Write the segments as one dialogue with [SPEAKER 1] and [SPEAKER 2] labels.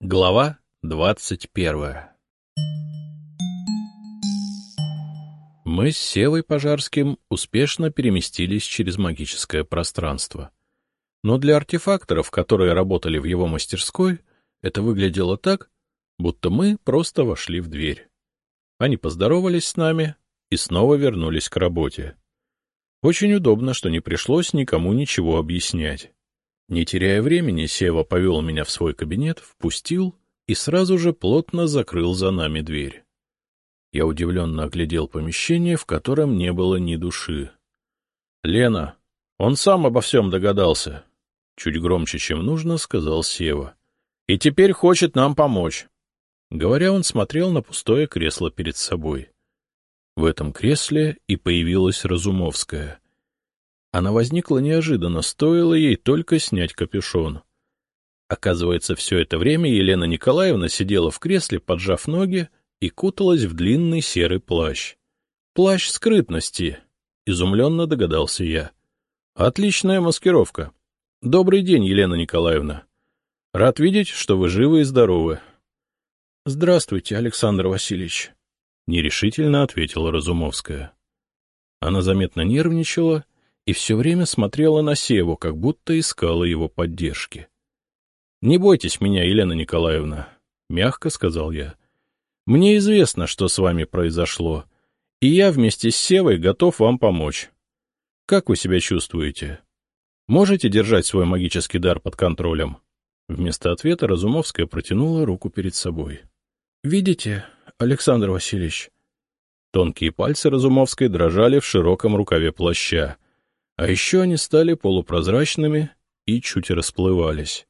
[SPEAKER 1] Глава двадцать первая Мы с Севой Пожарским успешно переместились через магическое пространство. Но для артефакторов, которые работали в его мастерской, это выглядело так, будто мы просто вошли в дверь. Они поздоровались с нами и снова вернулись к работе. Очень удобно, что не пришлось никому ничего объяснять. Не теряя времени, Сева повел меня в свой кабинет, впустил и сразу же плотно закрыл за нами дверь. Я удивленно оглядел помещение, в котором не было ни души. — Лена, он сам обо всем догадался, — чуть громче, чем нужно, сказал Сева. — И теперь хочет нам помочь. Говоря, он смотрел на пустое кресло перед собой. В этом кресле и появилась Разумовская — она возникла неожиданно, стоило ей только снять капюшон. Оказывается, все это время Елена Николаевна сидела в кресле, поджав ноги, и куталась в длинный серый плащ. Плащ скрытности, изумленно догадался я. Отличная маскировка. Добрый день, Елена Николаевна. Рад видеть, что вы живы и здоровы. Здравствуйте, Александр Васильевич, нерешительно ответила Разумовская. Она заметно нервничала и все время смотрела на Севу, как будто искала его поддержки. — Не бойтесь меня, Елена Николаевна, — мягко сказал я. — Мне известно, что с вами произошло, и я вместе с Севой готов вам помочь. Как вы себя чувствуете? Можете держать свой магический дар под контролем? Вместо ответа Разумовская протянула руку перед собой. — Видите, Александр Васильевич? Тонкие пальцы Разумовской дрожали в широком рукаве плаща, а еще они стали полупрозрачными и чуть расплывались.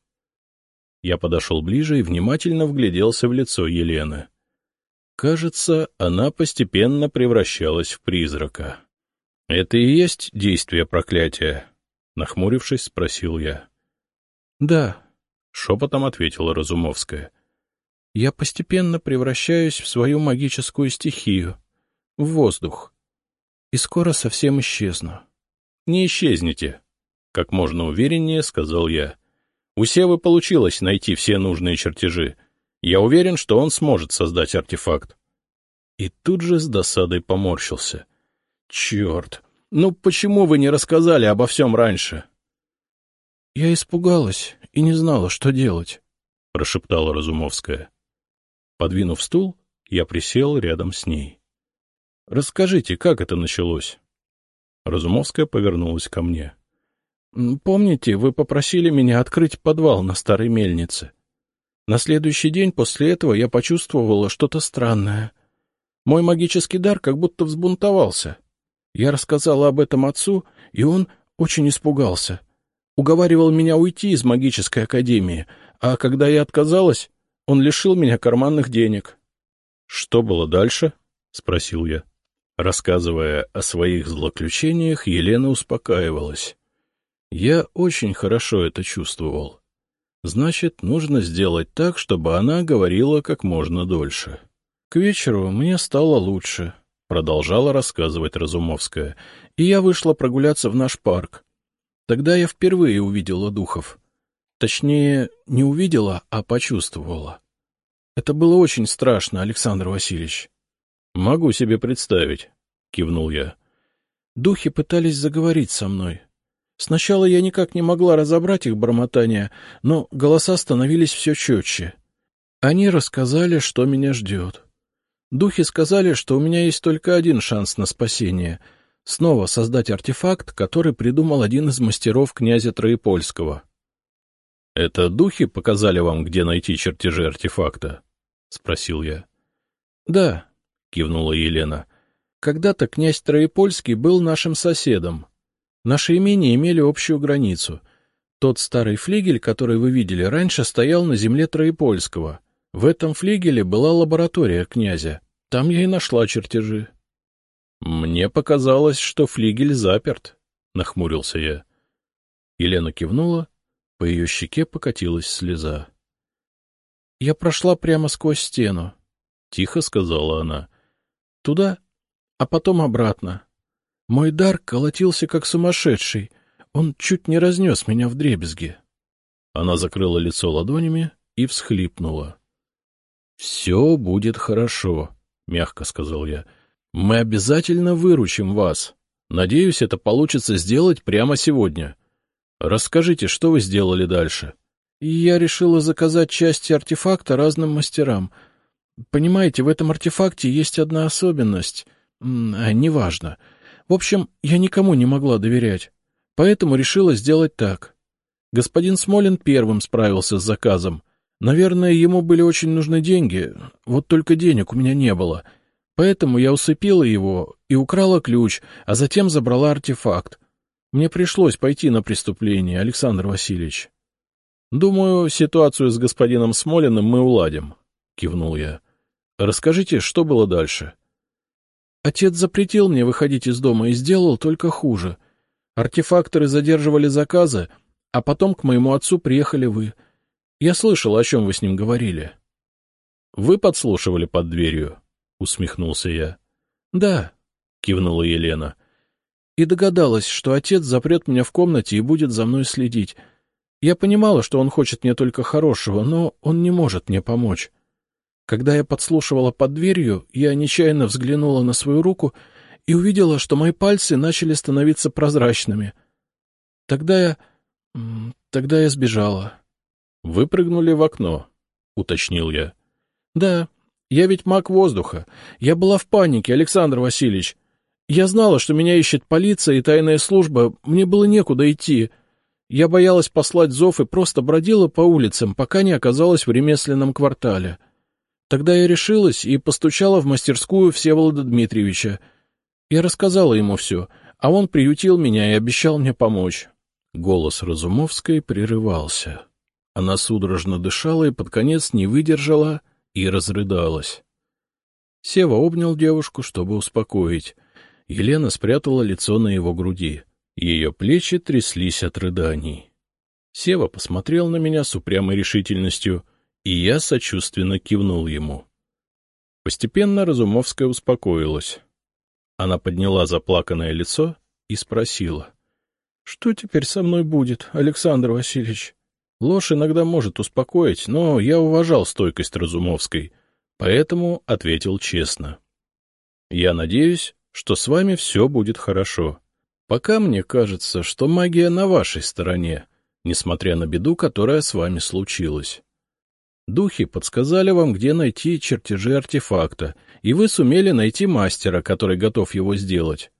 [SPEAKER 1] Я подошел ближе и внимательно вгляделся в лицо Елены. Кажется, она постепенно превращалась в призрака. — Это и есть действие проклятия? — нахмурившись, спросил я. — Да, — шепотом ответила Разумовская. — Я постепенно превращаюсь в свою магическую стихию, в воздух, и скоро совсем исчезну. Не исчезните, — как можно увереннее сказал я. У Севы получилось найти все нужные чертежи. Я уверен, что он сможет создать артефакт. И тут же с досадой поморщился. — Черт! Ну почему вы не рассказали обо всем раньше? — Я испугалась и не знала, что делать, — прошептала Разумовская. Подвинув стул, я присел рядом с ней. — Расскажите, как это началось? Разумовская повернулась ко мне. — Помните, вы попросили меня открыть подвал на старой мельнице? На следующий день после этого я почувствовала что-то странное. Мой магический дар как будто взбунтовался. Я рассказала об этом отцу, и он очень испугался. Уговаривал меня уйти из магической академии, а когда я отказалась, он лишил меня карманных денег. — Что было дальше? — спросил я. Рассказывая о своих злоключениях, Елена успокаивалась. Я очень хорошо это чувствовал. Значит, нужно сделать так, чтобы она говорила как можно дольше. К вечеру мне стало лучше, — продолжала рассказывать Разумовская, — и я вышла прогуляться в наш парк. Тогда я впервые увидела духов. Точнее, не увидела, а почувствовала. Это было очень страшно, Александр Васильевич. — Могу себе представить, — кивнул я. Духи пытались заговорить со мной. Сначала я никак не могла разобрать их бормотание, но голоса становились все четче. Они рассказали, что меня ждет. Духи сказали, что у меня есть только один шанс на спасение — снова создать артефакт, который придумал один из мастеров князя Троепольского. — Это духи показали вам, где найти чертежи артефакта? — спросил я. — Да, — кивнула Елена. — Когда-то князь Троепольский был нашим соседом. Наши имения имели общую границу. Тот старый флигель, который вы видели раньше, стоял на земле Троепольского. В этом флигеле была лаборатория князя. Там я и нашла чертежи. — Мне показалось, что флигель заперт, — нахмурился я. Елена кивнула, по ее щеке покатилась слеза. — Я прошла прямо сквозь стену, — тихо сказала она. Туда, а потом обратно. Мой дар колотился как сумасшедший. Он чуть не разнес меня в дребезги. Она закрыла лицо ладонями и всхлипнула. — Все будет хорошо, — мягко сказал я. — Мы обязательно выручим вас. Надеюсь, это получится сделать прямо сегодня. Расскажите, что вы сделали дальше? — Я решила заказать части артефакта разным мастерам. Понимаете, в этом артефакте есть одна особенность. А, неважно. В общем, я никому не могла доверять. Поэтому решила сделать так. Господин Смолин первым справился с заказом. Наверное, ему были очень нужны деньги, вот только денег у меня не было. Поэтому я усыпила его и украла ключ, а затем забрала артефакт. Мне пришлось пойти на преступление, Александр Васильевич. — Думаю, ситуацию с господином Смолиным мы уладим, — кивнул я. — Расскажите, что было дальше? Отец запретил мне выходить из дома и сделал только хуже. Артефакторы задерживали заказы, а потом к моему отцу приехали вы — я слышал, о чем вы с ним говорили. — Вы подслушивали под дверью? — усмехнулся я. — Да, — кивнула Елена. — И догадалась, что отец запрет меня в комнате и будет за мной следить. Я понимала, что он хочет мне только хорошего, но он не может мне помочь. Когда я подслушивала под дверью, я нечаянно взглянула на свою руку и увидела, что мои пальцы начали становиться прозрачными. Тогда я... тогда я сбежала. — Выпрыгнули в окно, — уточнил я. — Да, я ведь маг воздуха. Я была в панике, Александр Васильевич. Я знала, что меня ищет полиция и тайная служба, мне было некуда идти. Я боялась послать зов и просто бродила по улицам, пока не оказалась в ремесленном квартале. Тогда я решилась и постучала в мастерскую Всеволода Дмитриевича. Я рассказала ему все, а он приютил меня и обещал мне помочь. Голос Разумовской прерывался. Она судорожно дышала и под конец не выдержала и разрыдалась. Сева обнял девушку, чтобы успокоить. Елена спрятала лицо на его груди. Ее плечи тряслись от рыданий. Сева посмотрел на меня с упрямой решительностью, и я сочувственно кивнул ему. Постепенно Разумовская успокоилась. Она подняла заплаканное лицо и спросила. — Что теперь со мной будет, Александр Васильевич? Ложь иногда может успокоить, но я уважал стойкость Разумовской, поэтому ответил честно. Я надеюсь, что с вами все будет хорошо. Пока мне кажется, что магия на вашей стороне, несмотря на беду, которая с вами случилась. Духи подсказали вам, где найти чертежи артефакта, и вы сумели найти мастера, который готов его сделать.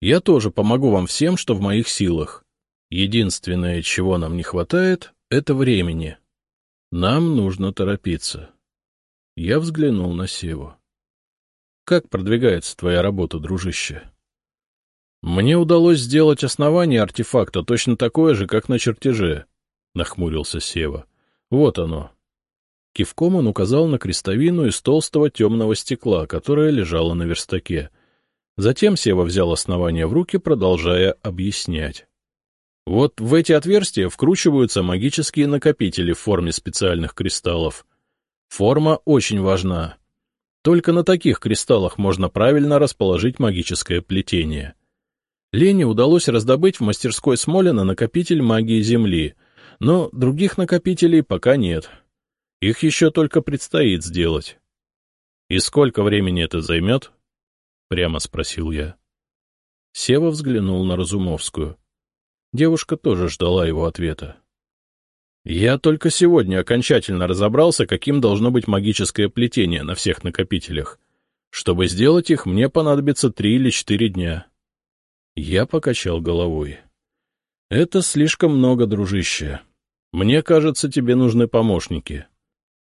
[SPEAKER 1] Я тоже помогу вам всем, что в моих силах. Единственное, чего нам не хватает, это времени. Нам нужно торопиться. Я взглянул на Севу. — Как продвигается твоя работа, дружище? — Мне удалось сделать основание артефакта точно такое же, как на чертеже, — нахмурился Сева. — Вот оно. Кивком он указал на крестовину из толстого темного стекла, которая лежала на верстаке. Затем Сева взял основание в руки, продолжая объяснять. Вот в эти отверстия вкручиваются магические накопители в форме специальных кристаллов. Форма очень важна. Только на таких кристаллах можно правильно расположить магическое плетение. Лене удалось раздобыть в мастерской Смолина накопитель магии Земли, но других накопителей пока нет. Их еще только предстоит сделать. — И сколько времени это займет? — прямо спросил я. Сева взглянул на Разумовскую. Девушка тоже ждала его ответа. Я только сегодня окончательно разобрался, каким должно быть магическое плетение на всех накопителях. Чтобы сделать их, мне понадобится три или четыре дня. Я покачал головой. — Это слишком много, дружище. Мне кажется, тебе нужны помощники. —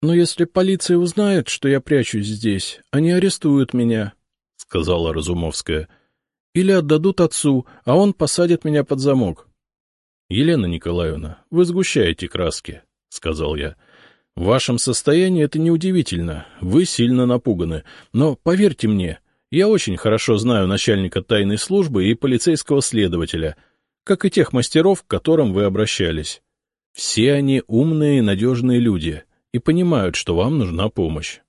[SPEAKER 1] Но если полиция узнает, что я прячусь здесь, они арестуют меня, — сказала Разумовская. — Или отдадут отцу, а он посадит меня под замок. — Елена Николаевна, вы сгущаете краски, — сказал я. — В вашем состоянии это неудивительно, вы сильно напуганы. Но поверьте мне, я очень хорошо знаю начальника тайной службы и полицейского следователя, как и тех мастеров, к которым вы обращались. Все они умные и надежные люди и понимают, что вам нужна помощь.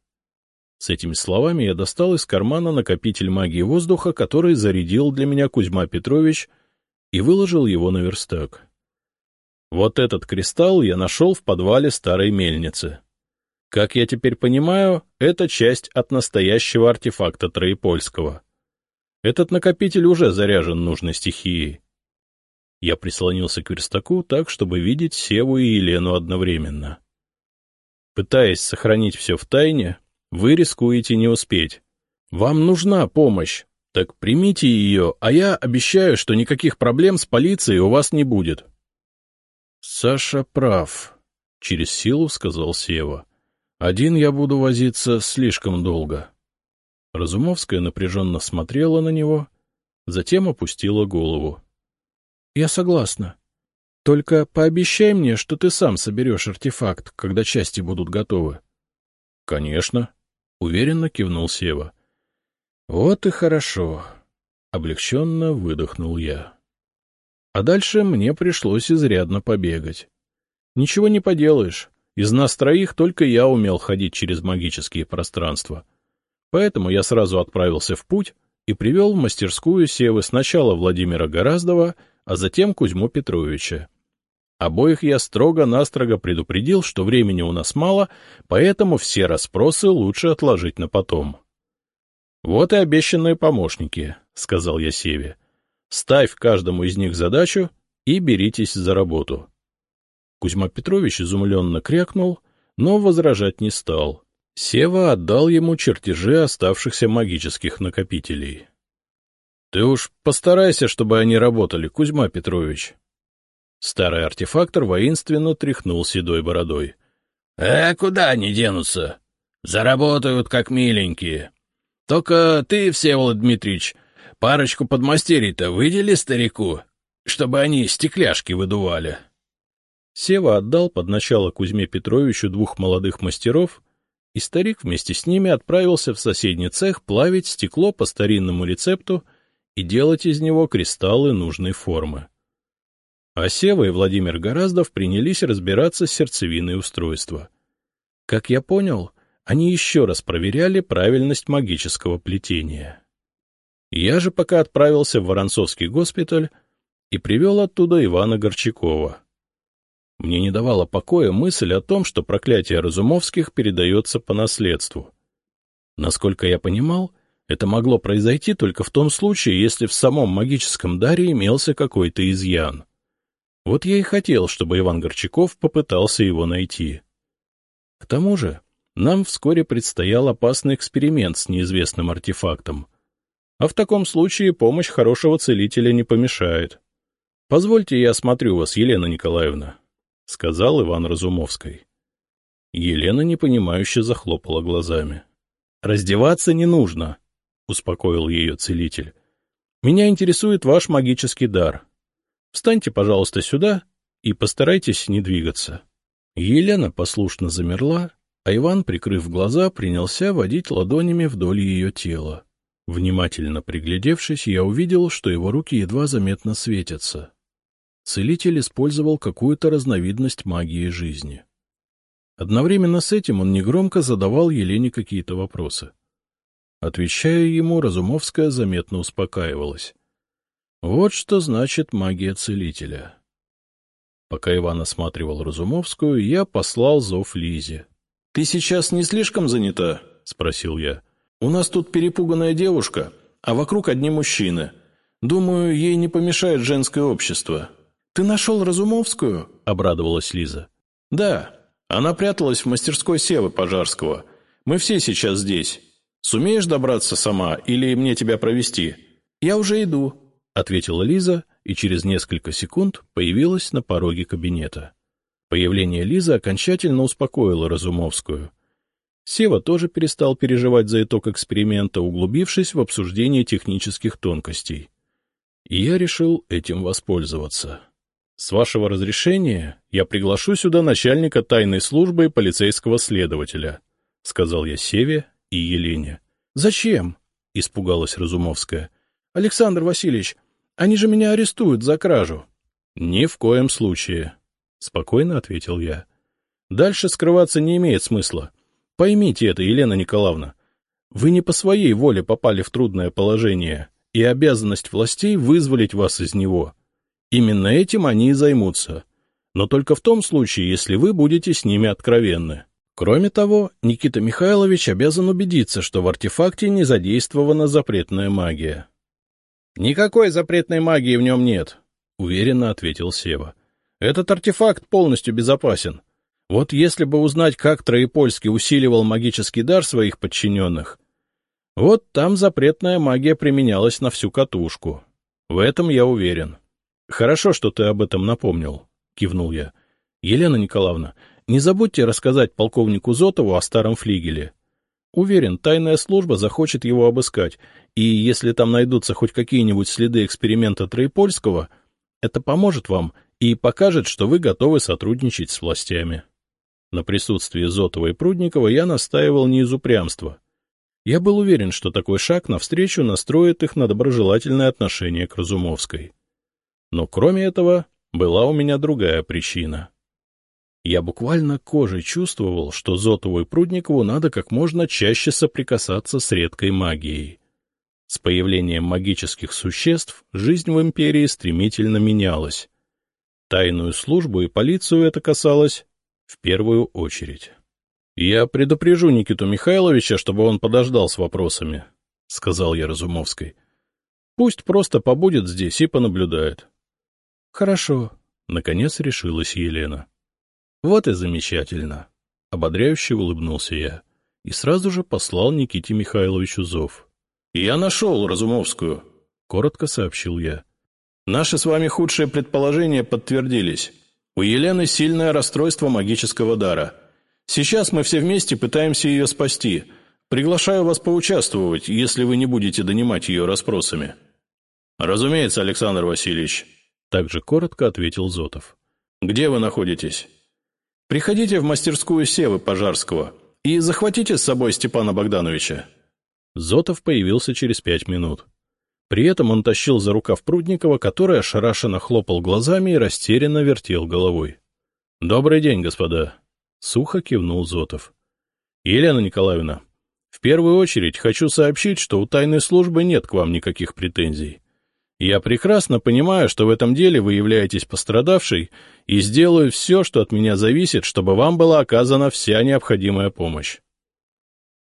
[SPEAKER 1] С этими словами я достал из кармана накопитель магии воздуха, который зарядил для меня Кузьма Петрович, и выложил его на верстак. Вот этот кристалл я нашел в подвале старой мельницы. Как я теперь понимаю, это часть от настоящего артефакта Троепольского. Этот накопитель уже заряжен нужной стихией. Я прислонился к верстаку так, чтобы видеть Севу и Елену одновременно. Пытаясь сохранить все в тайне, вы рискуете не успеть. Вам нужна помощь, так примите ее, а я обещаю, что никаких проблем с полицией у вас не будет. — Саша прав, — через силу сказал Сева. — Один я буду возиться слишком долго. Разумовская напряженно смотрела на него, затем опустила голову. — Я согласна. Только пообещай мне, что ты сам соберешь артефакт, когда части будут готовы. — Конечно, — уверенно кивнул Сева. — Вот и хорошо. Облегченно выдохнул я. А дальше мне пришлось изрядно побегать. Ничего не поделаешь. Из нас троих только я умел ходить через магические пространства. Поэтому я сразу отправился в путь и привел в мастерскую Севы сначала Владимира Гораздова, а затем Кузьму Петровича. Обоих я строго-настрого предупредил, что времени у нас мало, поэтому все расспросы лучше отложить на потом. — Вот и обещанные помощники, — сказал я Севе. — Ставь каждому из них задачу и беритесь за работу. Кузьма Петрович изумленно крякнул, но возражать не стал. Сева отдал ему чертежи оставшихся магических накопителей. — Ты уж постарайся, чтобы они работали, Кузьма Петрович, Старый артефактор воинственно тряхнул седой бородой.
[SPEAKER 2] — Э, куда они денутся? Заработают, как миленькие. Только ты, Всеволод Дмитриевич, парочку подмастерий-то выдели старику, чтобы они стекляшки выдували.
[SPEAKER 1] Сева отдал под начало Кузьме Петровичу двух молодых мастеров, и старик вместе с ними отправился в соседний цех плавить стекло по старинному рецепту и делать из него кристаллы нужной формы. А Сева и Владимир Гораздов принялись разбираться с сердцевиной устройства. Как я понял, они еще раз проверяли правильность магического плетения. Я же пока отправился в Воронцовский госпиталь и привел оттуда Ивана Горчакова. Мне не давала покоя мысль о том, что проклятие Разумовских передается по наследству. Насколько я понимал, это могло произойти только в том случае, если в самом магическом даре имелся какой-то изъян. Вот я и хотел, чтобы Иван Горчаков попытался его найти. К тому же нам вскоре предстоял опасный эксперимент с неизвестным артефактом. А в таком случае помощь хорошего целителя не помешает. — Позвольте я осмотрю вас, Елена Николаевна, — сказал Иван Разумовской. Елена непонимающе захлопала глазами. — Раздеваться не нужно, — успокоил ее целитель. — Меня интересует ваш магический дар. Встаньте, пожалуйста, сюда и постарайтесь не двигаться. Елена послушно замерла, а Иван, прикрыв глаза, принялся водить ладонями вдоль ее тела. Внимательно приглядевшись, я увидел, что его руки едва заметно светятся. Целитель использовал какую-то разновидность магии жизни. Одновременно с этим он негромко задавал Елене какие-то вопросы. Отвечая ему, Разумовская заметно успокаивалась. Вот что значит магия целителя. Пока Иван осматривал Разумовскую, я послал зов Лизе. — Ты сейчас не слишком занята? — спросил я. — У нас тут перепуганная девушка, а вокруг одни мужчины. Думаю, ей не помешает женское общество. — Ты нашел Разумовскую? — обрадовалась Лиза. — Да. Она пряталась в мастерской Севы Пожарского. Мы все сейчас здесь. Сумеешь добраться сама или мне тебя провести? — Я уже иду, — ответила Лиза и через несколько секунд появилась на пороге кабинета. Появление Лизы окончательно успокоило Разумовскую. Сева тоже перестал переживать за итог эксперимента, углубившись в обсуждение технических тонкостей. И я решил этим воспользоваться. С вашего разрешения я приглашу сюда начальника тайной службы и полицейского следователя, — сказал я Севе и Елене. — Зачем? — испугалась Разумовская. — Александр Васильевич, они же меня арестуют за кражу. — Ни в коем случае, — спокойно ответил я. — Дальше скрываться не имеет смысла. Поймите это, Елена Николаевна. Вы не по своей воле попали в трудное положение, и обязанность властей вызволить вас из него. Именно этим они и займутся. но только в том случае, если вы будете с ними откровенны. Кроме того, Никита Михайлович обязан убедиться, что в артефакте не задействована запретная магия. — Никакой запретной магии в нем нет, — уверенно ответил Сева. — Этот артефакт полностью безопасен. Вот если бы узнать, как Троепольский усиливал магический дар своих подчиненных, вот там запретная магия применялась на всю катушку. В этом я уверен. — Хорошо, что ты об этом напомнил, — кивнул я. — Елена Николаевна, не забудьте рассказать полковнику Зотову о старом флигеле. Уверен, тайная служба захочет его обыскать, и если там найдутся хоть какие-нибудь следы эксперимента Троепольского, это поможет вам и покажет, что вы готовы сотрудничать с властями. На присутствии Зотова и Прудникова я настаивал не из упрямства. Я был уверен, что такой шаг навстречу настроит их на доброжелательное отношение к Разумовской. Но кроме этого была у меня другая причина. Я буквально кожей чувствовал, что Зотову и Прудникову надо как можно чаще соприкасаться с редкой магией. С появлением магических существ жизнь в империи стремительно менялась. Тайную службу и полицию это касалось в первую очередь. — Я предупрежу Никиту Михайловича, чтобы он подождал с вопросами, — сказал я Разумовской. — Пусть просто побудет здесь и понаблюдает. — Хорошо, — наконец решилась Елена. — Вот и замечательно. Ободряюще улыбнулся я и сразу же послал Никите Михайловичу зов. — Я нашел Разумовскую, — коротко сообщил я. — Наши с вами худшие предположения подтвердились. У Елены сильное расстройство магического дара. Сейчас мы все вместе пытаемся ее спасти. Приглашаю вас поучаствовать, если вы не будете донимать ее расспросами. — Разумеется, Александр Васильевич, — также коротко ответил Зотов. — Где вы находитесь? Приходите в мастерскую Севы Пожарского и захватите с собой Степана Богдановича. Зотов появился через пять минут. При этом он тащил за рукав Прудникова, который ошарашенно хлопал глазами и растерянно вертел головой. — Добрый день, господа! — сухо кивнул Зотов. — Елена Николаевна, в первую очередь хочу сообщить, что у тайной службы нет к вам никаких претензий. Я прекрасно понимаю, что в этом деле вы являетесь пострадавшей, и сделаю все, что от меня зависит, чтобы вам была оказана вся необходимая помощь.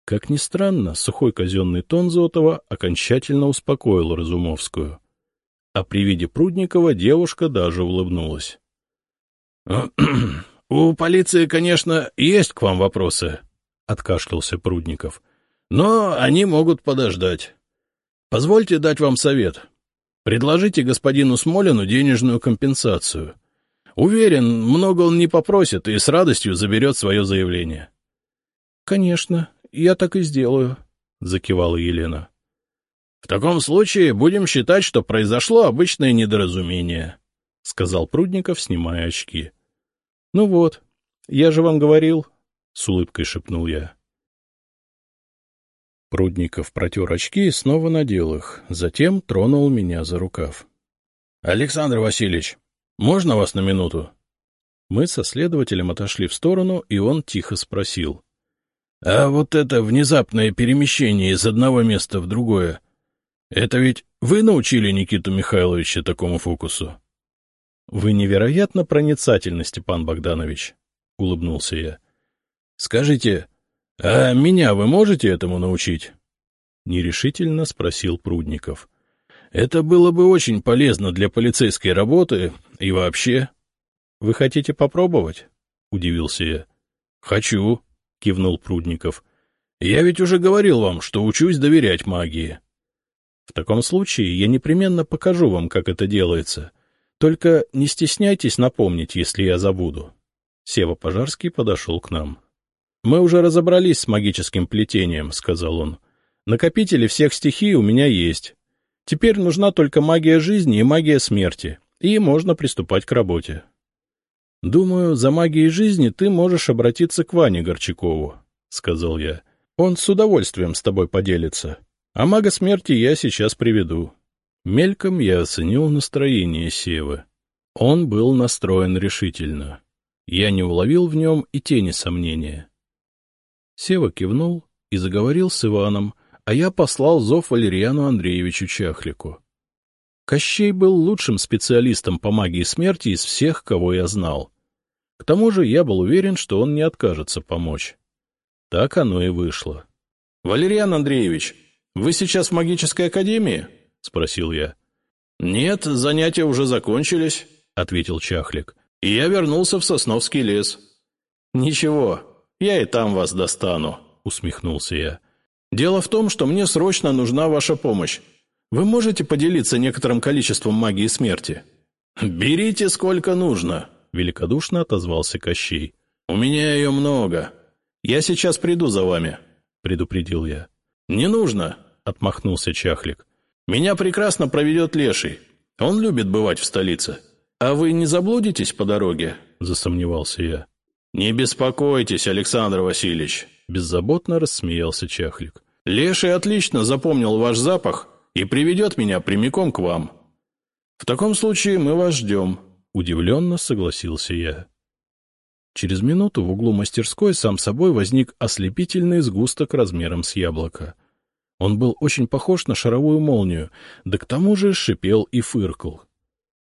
[SPEAKER 1] Как ни странно, сухой казенный тон Зотова окончательно успокоил Разумовскую. А при виде Прудникова девушка даже улыбнулась. — У полиции, конечно, есть к вам вопросы, — откашлялся Прудников. — Но они могут подождать. Позвольте дать вам совет. Предложите господину Смолину денежную компенсацию. Уверен, много он не попросит и с радостью заберет свое заявление. — Конечно, я так и сделаю, — закивала Елена. — В таком случае будем считать, что произошло обычное недоразумение, — сказал Прудников, снимая очки. — Ну вот, я же вам говорил, — с улыбкой шепнул я. Прудников протер очки и снова надел их, затем тронул меня за рукав. — Александр Васильевич, можно вас на минуту? Мы со следователем отошли в сторону, и он тихо спросил. — А вот это внезапное перемещение из одного места в другое, это ведь вы научили Никиту Михайловича такому фокусу? — Вы невероятно проницательны, Степан Богданович, — улыбнулся я. — Скажите, — А меня вы можете этому научить? — нерешительно спросил Прудников. — Это было бы очень полезно для полицейской работы и вообще. — Вы хотите попробовать? — удивился я. — Хочу, — кивнул Прудников. — Я ведь уже говорил вам, что учусь доверять магии. — В таком случае я непременно покажу вам, как это делается. Только не стесняйтесь напомнить, если я забуду. Сева Пожарский подошел к нам. —— Мы уже разобрались с магическим плетением, — сказал он. — Накопители всех стихий у меня есть. Теперь нужна только магия жизни и магия смерти, и можно приступать к работе. — Думаю, за магией жизни ты можешь обратиться к Ване Горчакову, — сказал я. — Он с удовольствием с тобой поделится. А мага смерти я сейчас приведу. Мельком я оценил настроение Севы. Он был настроен решительно. Я не уловил в нем и тени сомнения. Сева кивнул и заговорил с Иваном, а я послал зов Валерьяну Андреевичу Чахлику. Кощей был лучшим специалистом по магии смерти из всех, кого я знал. К тому же я был уверен, что он не откажется помочь. Так оно и вышло. — Валериан Андреевич, вы сейчас в магической академии? — спросил я. — Нет, занятия уже закончились, — ответил Чахлик. — И я вернулся в Сосновский лес. — Ничего, я и там вас достану, — усмехнулся я. — Дело в том, что мне срочно нужна ваша помощь. Вы можете поделиться некоторым количеством магии смерти? — Берите сколько нужно, — великодушно отозвался Кощей. — У меня ее много. Я сейчас приду за вами, — предупредил я. — Не нужно, — отмахнулся Чахлик. — Меня прекрасно проведет Леший. Он любит бывать в столице. А вы не заблудитесь по дороге? — засомневался я. — Не беспокойтесь, Александр Васильевич, — беззаботно рассмеялся Чахлик. — Леший отлично запомнил ваш запах и приведет меня прямиком к вам. В таком случае мы вас ждем, — удивленно согласился я. Через минуту в углу мастерской сам собой возник ослепительный сгусток размером с яблоко. Он был очень похож на шаровую молнию, да к тому же шипел и фыркал.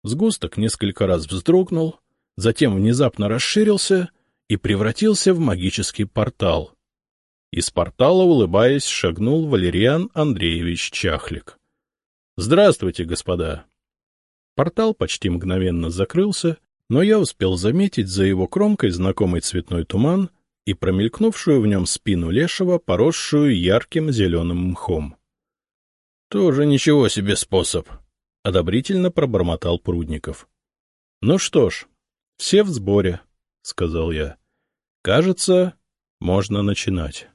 [SPEAKER 1] Сгусток несколько раз вздрогнул, затем внезапно расширился и превратился в магический портал. Из портала, улыбаясь, шагнул Валериан Андреевич Чахлик. — Здравствуйте, господа! Портал почти мгновенно закрылся, но я успел заметить за его кромкой знакомый цветной туман и промелькнувшую в нем спину лешего, поросшую ярким зеленым мхом. — Тоже ничего себе способ! — одобрительно пробормотал Прудников. — Ну что ж, все в сборе, — сказал я. — Кажется, можно начинать.